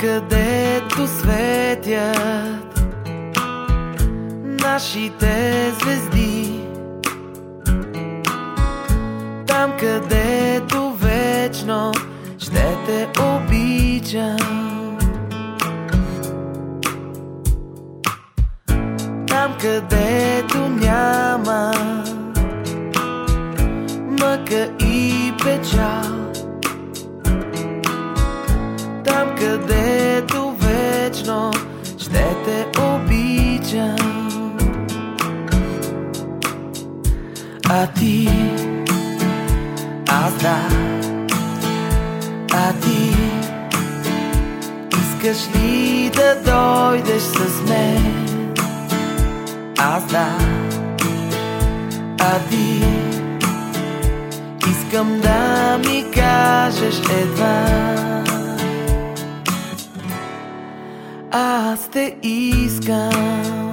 където светят нашите звезди. Там, където вечно ще те обичам. Там, където няма където вечно ще те обичам. А ти, аз да, а ти, искаш ли да дойдеш с мен? Аз да, а ти, искам да ми кажеш едва. Аз те искам.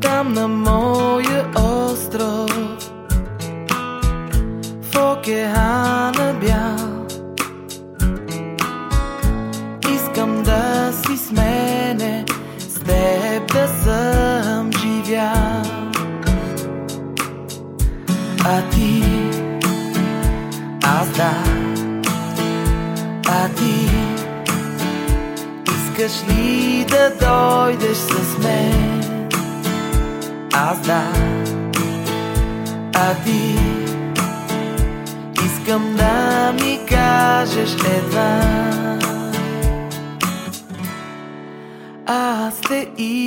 Там на моя остров В океана бял Искам да си с А ти? Аз да. А ти? Искаш ли да дойдеш с мен? Аз да, а ти? Искам да ми кажеш едва. Аз те искам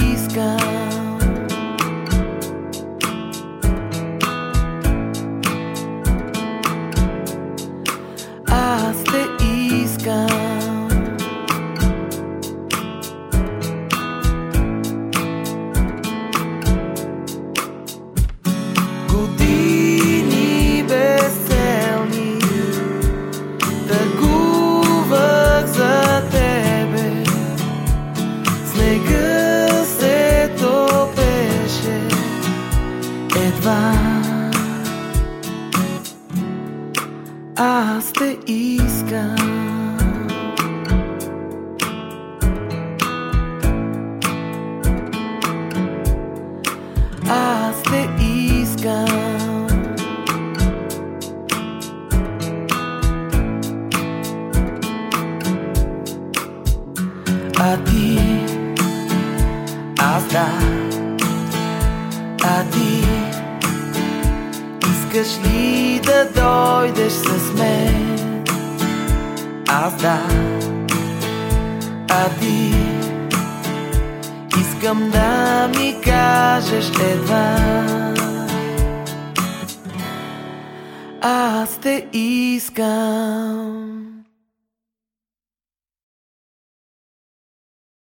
Снега се топеше. Едва Аз те искам. Аз те искам. А ти Аз да А ти Искаш ли да дойдеш с мен? Аз да. А ти Искам да ми кажеш едва. Аз те искам